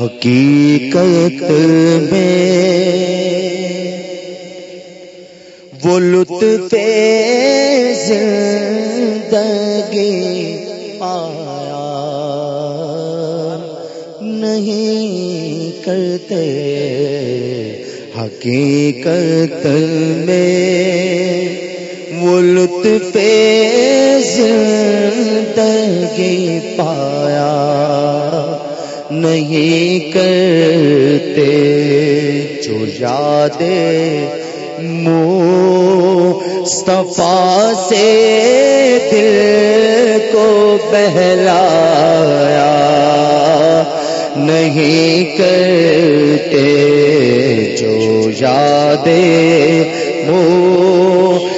حقیقت میں وہ لطف زندگی آیا نہیں کرتے۔ حقیقت میں وہ لطف زندگی پایا۔ نہیں کرتے، جو یاد مصطفیٰ سے دل کو بہلایا، نہیں کرتے، جو یاد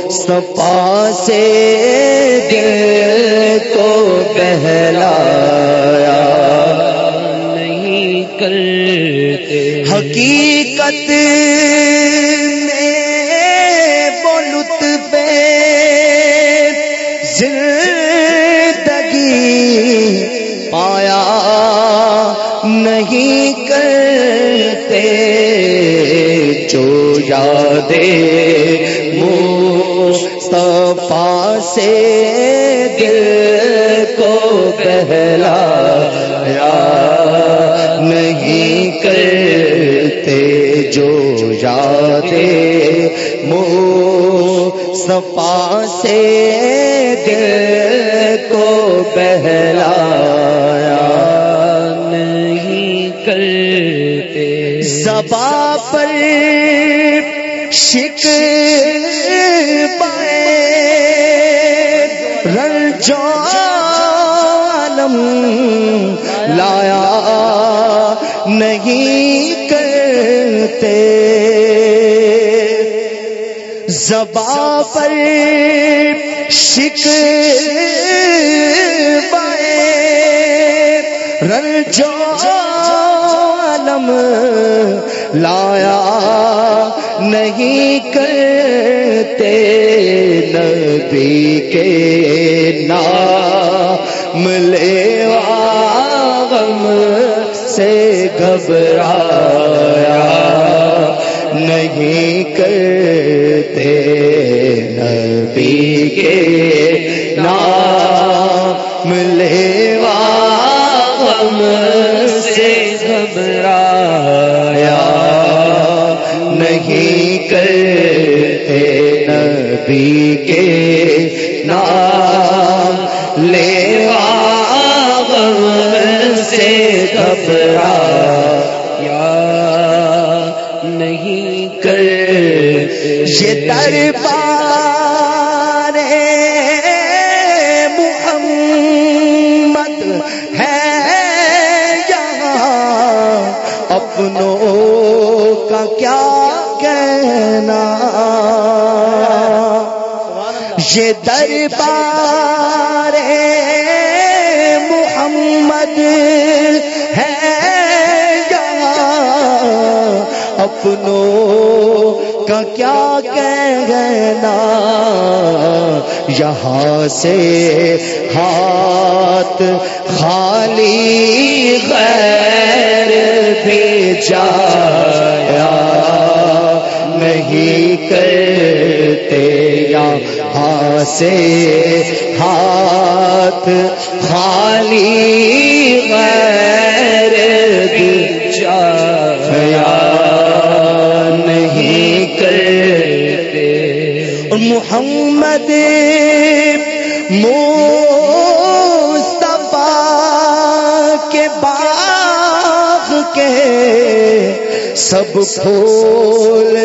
مصطفیٰ سے دل حقیقت میں وہ زندگی پایا نہیں کرتے جو یادیں مصطفیٰ سے دل کو بہلا مو سپا سے دل کو بہلایا نہیں کرتے۔ زبا پر شک عالم لایا نہیں کرتے۔ زبا پر شک رنجو عالم لایا نہیں کرتے نبی کے نام لے غم سے گھبرایا نہیں کرتے کے نام لے غم سے گھبرایا نہیں کرتے نبی کے نام لے غم سے گھبرا یا نہیں کر یہ دربار یہ دربار محمد ہے اپنوں کا کیا کہنا؟ یہاں سے ہاتھ خالی غیر بھی جایا نہیں کرتے یا سے ہاتھ خالی غیر بھی نہیں کرتے۔ محمد مصطفیٰ کے باغ کے سب پھول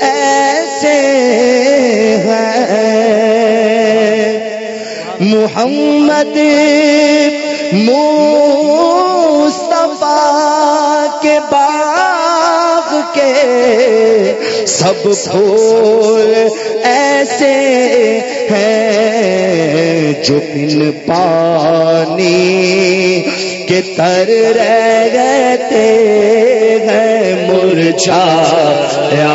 ایسے محمد مصطفیٰ کے باغ کے سب پھول ایسے ہیں جو بن پانی کے تر رہتے ہیں مرچھایا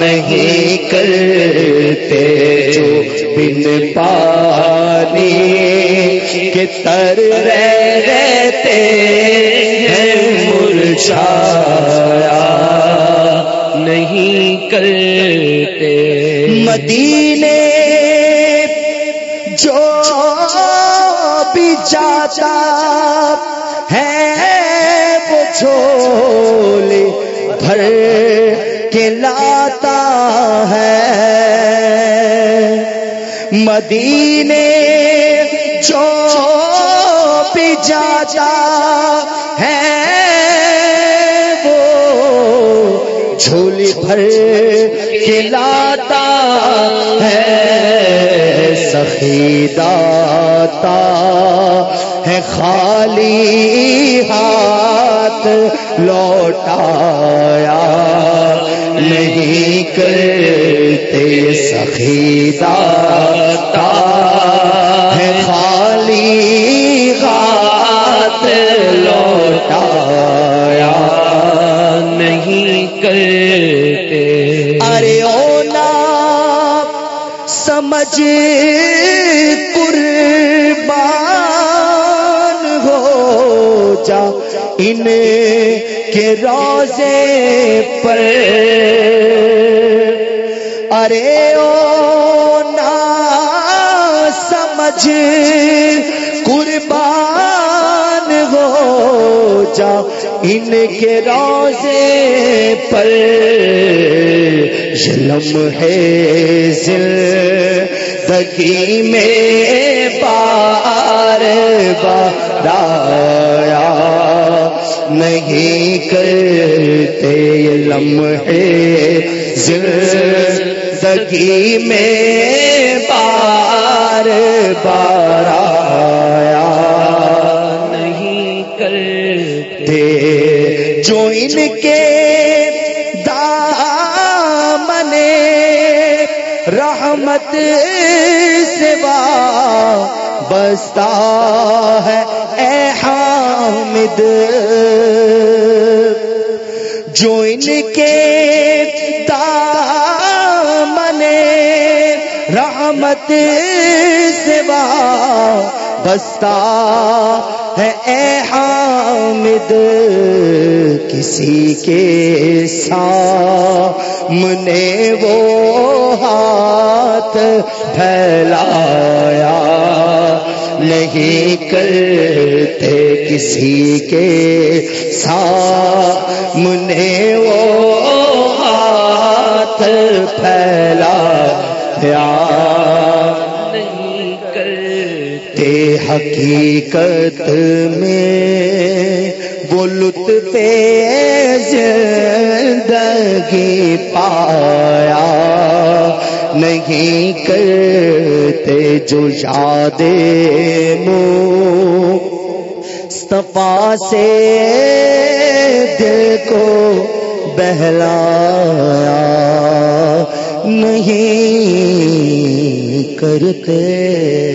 نہیں کرتے جو بن پانی کہ تر رہتے ہیں مرچھایا نہیں کرتے۔ مدینے جو بھی جاتا ہے وہ جھولے بھر کے لاتا ہے۔ مدینے جو بھی جاتا ہے وہ جھولی بھر کے لاتا ہے سخی داتا ہے، خالی ہاتھ لوٹایا۔ نہیں کرتے سخی داتا سمجھ قربان ہو جا۔ ان کے روزے پر۔ ارے اونا سمجھ۔ قربان ہو جا۔ ان کے روزے پر ظلم ہے زندگی میں بار بار آیا نہیں کرتے لمحے زندگی میں بار بار آیا۔ نہیں کرتے جو ان کے دامن رحمت سوا بستا ہے اے حامد۔ جو ان کے دامن رحمت سوا بستا ہے اے حامد، کسی کے سامنے وہ ہاتھ پھیلایا نہیں کرتے کسی کے سامنے وہ ہاتھ پھیلایا۔ حقیقت میں وہ لطف زندگی پایا نہیں کرتے جو یاد مصطفیٰ سے دل کو بہلایا نہیں کرتے